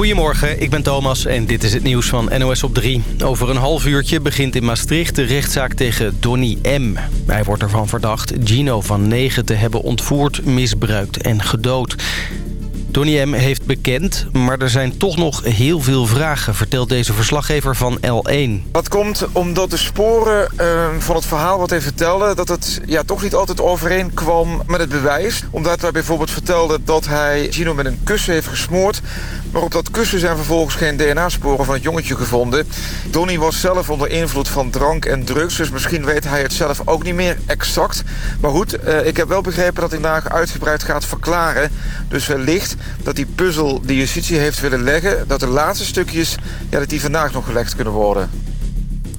Goedemorgen, ik ben Thomas en dit is het nieuws van NOS op 3. Over een half uurtje begint in Maastricht de rechtszaak tegen Donny M. Hij wordt ervan verdacht Gino van 9 te hebben ontvoerd, misbruikt en gedood. Donnie M. heeft bekend, maar er zijn toch nog heel veel vragen... vertelt deze verslaggever van L1. Dat komt omdat de sporen uh, van het verhaal wat hij vertelde... dat het ja, toch niet altijd overeenkwam met het bewijs. Omdat hij bijvoorbeeld vertelde dat hij Gino met een kussen heeft gesmoord... maar op dat kussen zijn vervolgens geen DNA-sporen van het jongetje gevonden. Donnie was zelf onder invloed van drank en drugs... dus misschien weet hij het zelf ook niet meer exact. Maar goed, uh, ik heb wel begrepen dat hij vandaag uitgebreid gaat verklaren. Dus wellicht dat die puzzel die justitie heeft willen leggen... dat de laatste stukjes ja, dat die vandaag nog gelegd kunnen worden.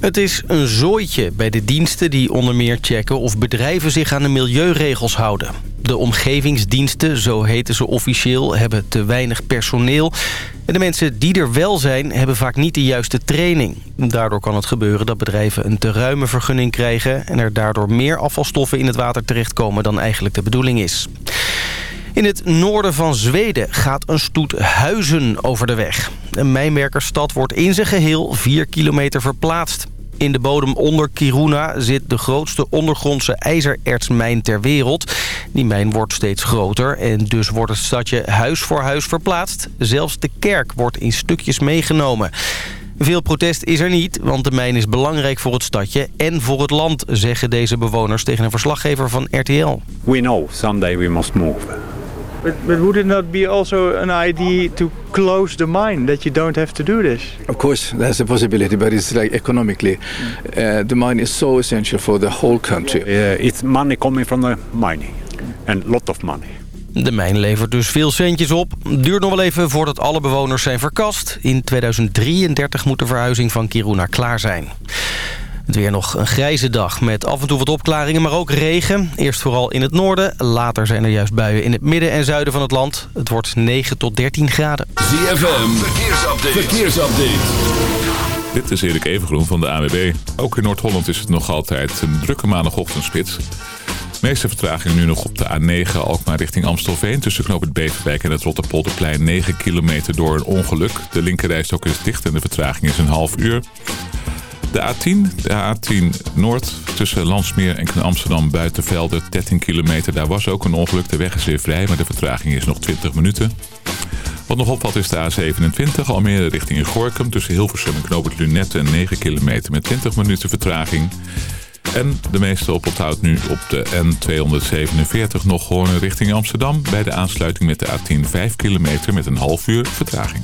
Het is een zooitje bij de diensten die onder meer checken... of bedrijven zich aan de milieuregels houden. De omgevingsdiensten, zo heten ze officieel, hebben te weinig personeel. En de mensen die er wel zijn, hebben vaak niet de juiste training. Daardoor kan het gebeuren dat bedrijven een te ruime vergunning krijgen... en er daardoor meer afvalstoffen in het water terechtkomen dan eigenlijk de bedoeling is. In het noorden van Zweden gaat een stoet huizen over de weg. Een mijnwerkersstad wordt in zijn geheel 4 kilometer verplaatst. In de bodem onder Kiruna zit de grootste ondergrondse ijzerertsmijn ter wereld. Die mijn wordt steeds groter en dus wordt het stadje huis voor huis verplaatst. Zelfs de kerk wordt in stukjes meegenomen. Veel protest is er niet, want de mijn is belangrijk voor het stadje en voor het land, zeggen deze bewoners tegen een verslaggever van RTL. We know someday we must move. But, but would it not be also an idea to close the mine, that you don't have to do this? Of course, there's a possibility, but it's like economically. Uh, the mine is so essential for the whole country. Uh, it's money coming from the mining, and lot of money. De mijn levert dus veel centjes op. Duurt nog wel even voordat alle bewoners zijn verkast. In 2033 moet de verhuizing van Kiruna klaar zijn. Het weer nog een grijze dag met af en toe wat opklaringen, maar ook regen. Eerst vooral in het noorden, later zijn er juist buien in het midden en zuiden van het land. Het wordt 9 tot 13 graden. ZFM, verkeersupdate. verkeersupdate. Dit is Erik Evengroen van de AWB. Ook in Noord-Holland is het nog altijd een drukke maandagochtendspits. De meeste vertraging nu nog op de A9 Alkmaar richting Amstelveen... tussen knoop het Beverwijk en het Rotterpolderplein 9 kilometer door een ongeluk. De linkerrijstok is dicht en de vertraging is een half uur. De A10, de A10 Noord tussen Landsmeer en Amsterdam Buitenvelden, 13 kilometer. Daar was ook een ongeluk. De weg is weer vrij, maar de vertraging is nog 20 minuten. Wat nog opvalt is de A27, Almere richting Gorkum. Tussen Hilversum en Knoop het Lunette, 9 kilometer met 20 minuten vertraging. En de meeste oponthoud nu op de N247 nog gewoon richting Amsterdam... bij de aansluiting met de A10 5 kilometer met een half uur vertraging.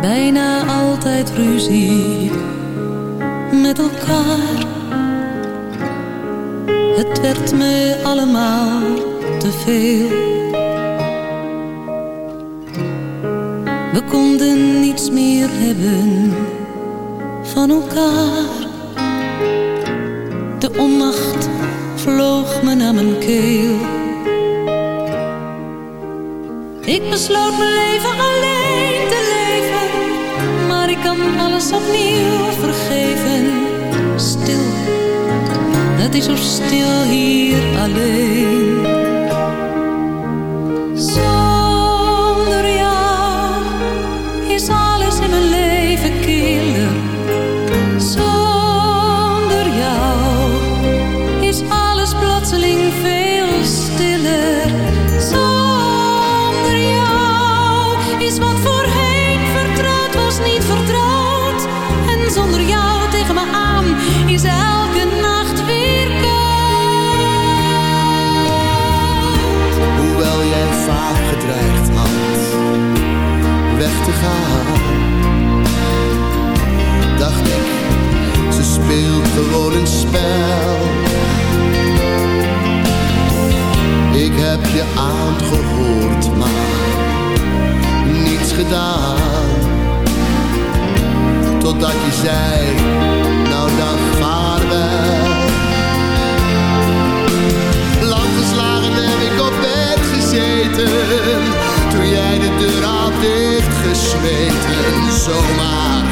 Bijna altijd ruzie met elkaar. Het werd me allemaal te veel acá. zei, nou dan vaarwel. Landgeslagen heb ik op bed gezeten, toen jij de deur had dichtgesmeten. Zomaar,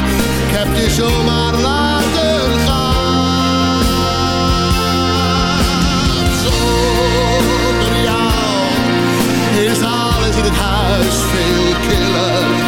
ik heb je zomaar laten gaan. Zonder jou is alles in het huis veel killer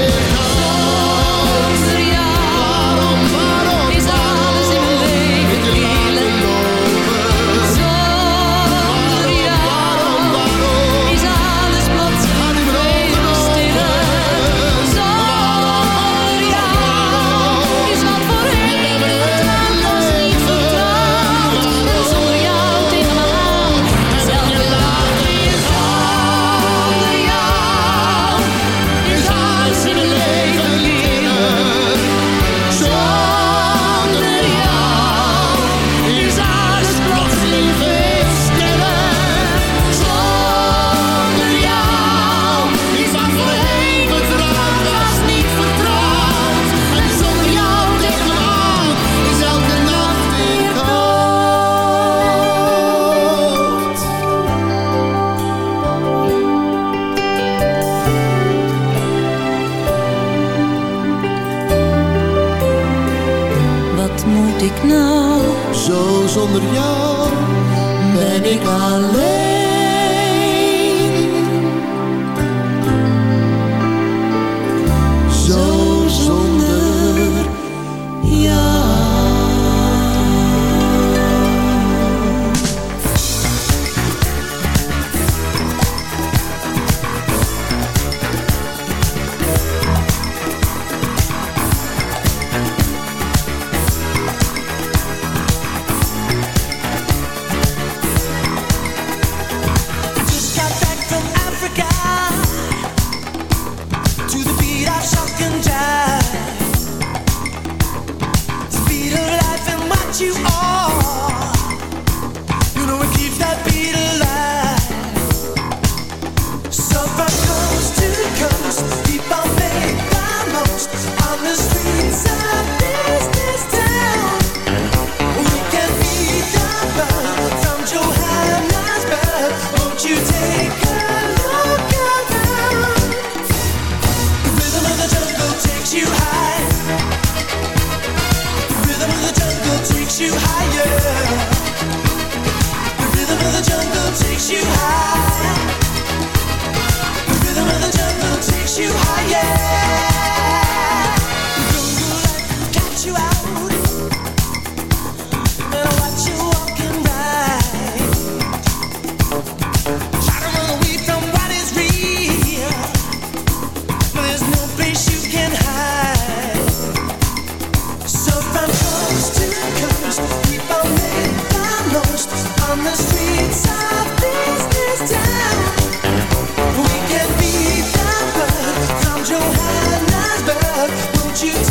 jou Ben ik alleen? You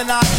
and I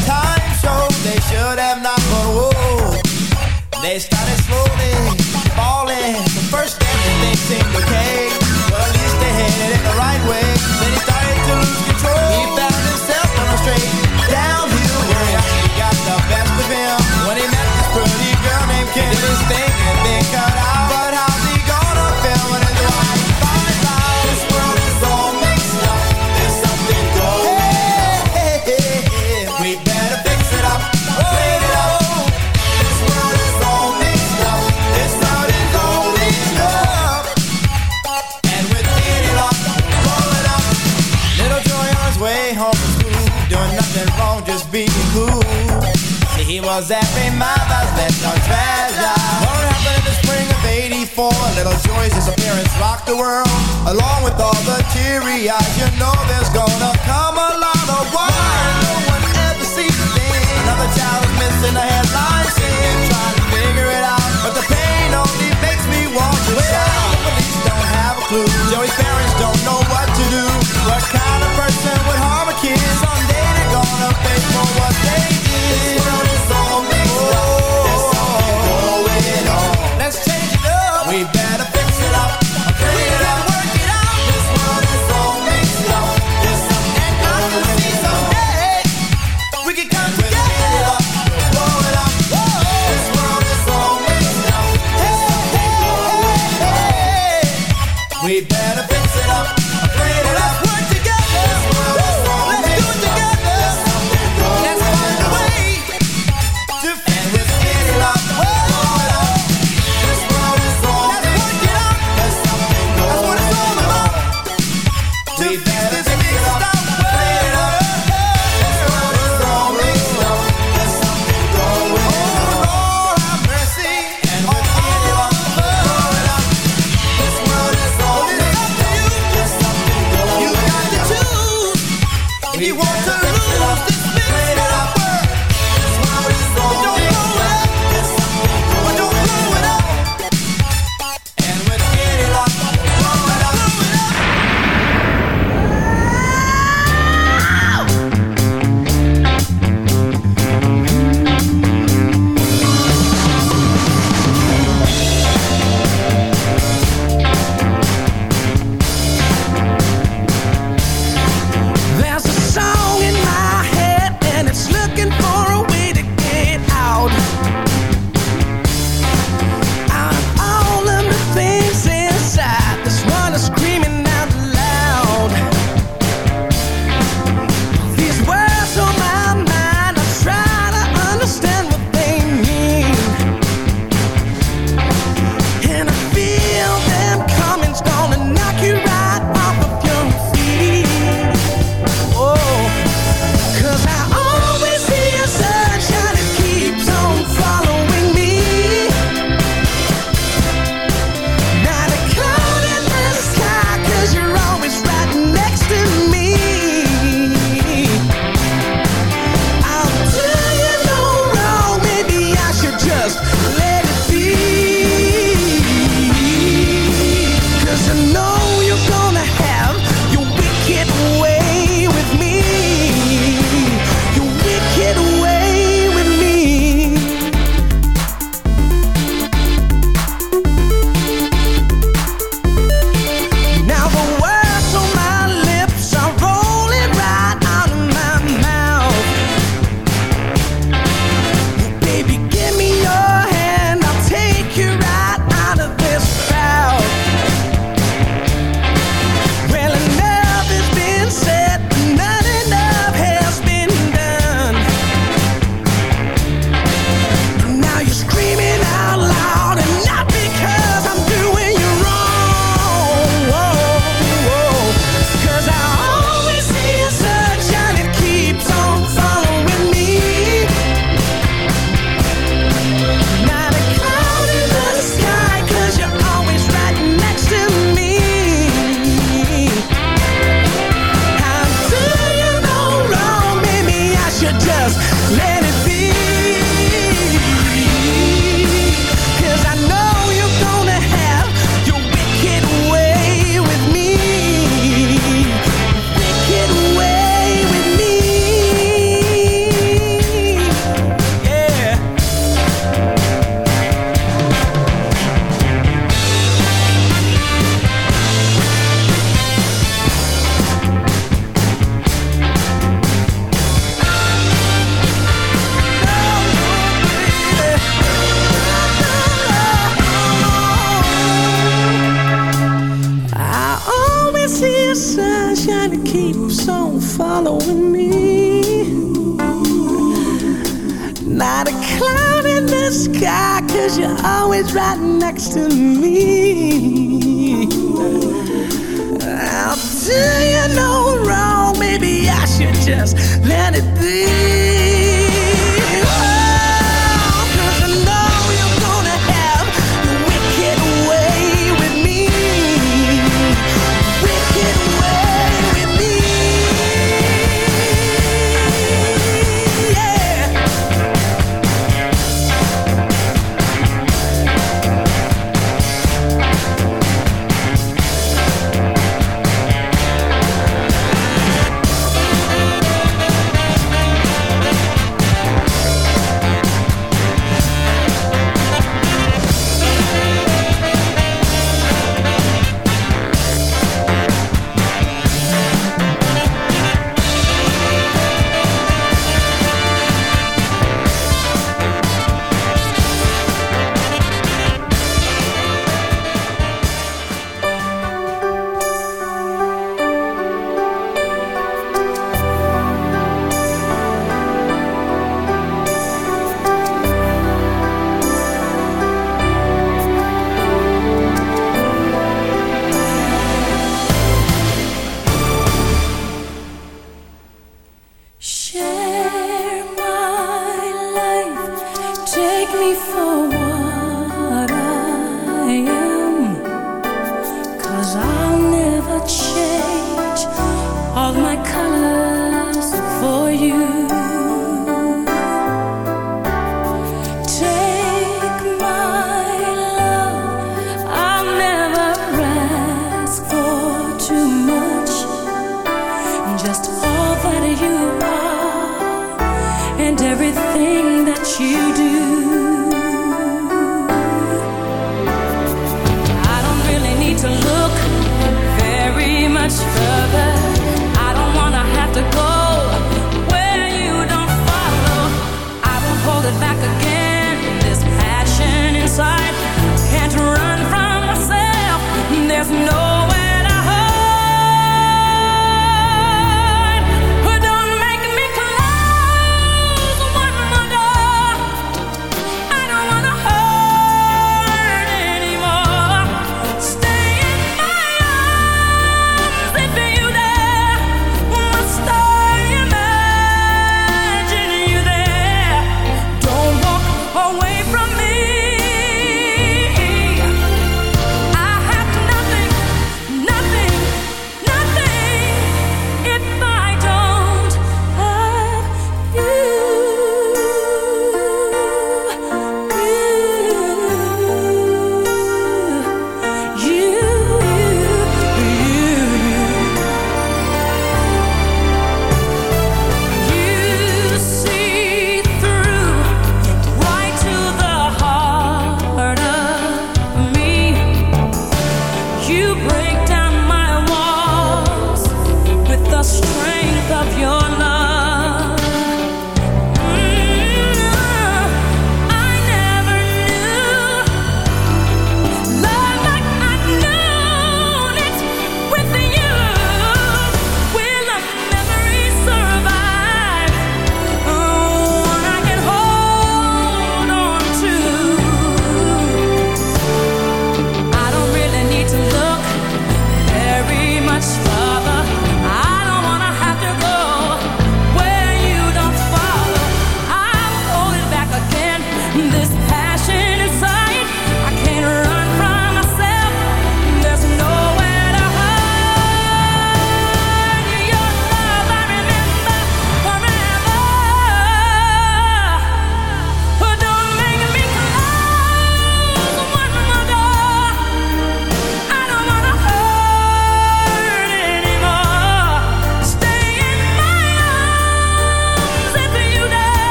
little Joy's disappearance rocked the world. Along with all the teary eyes, you know there's gonna come a lot of why no one ever sees a thing. Another child is missing a headline scene, trying to figure it out, but the pain only makes me want to shout. The police don't have a clue. Joey's parents don't know what to do. What kind of person would harm a kid? Someday they're gonna pay for what they did.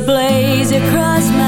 blaze across my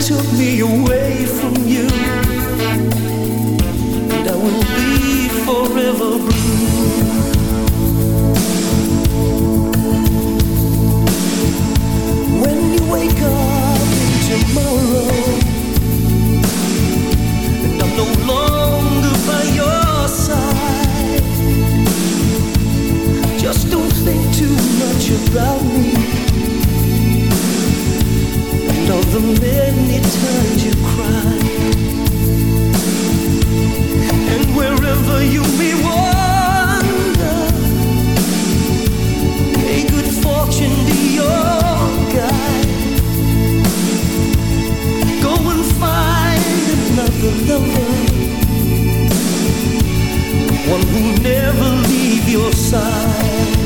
Took me away from you. And I will be forever blue. When you wake up in tomorrow, and I'm no longer by your side, just don't think too much about me never made me. And wherever you may wander, may good fortune be yours. lover, one who never leave your side.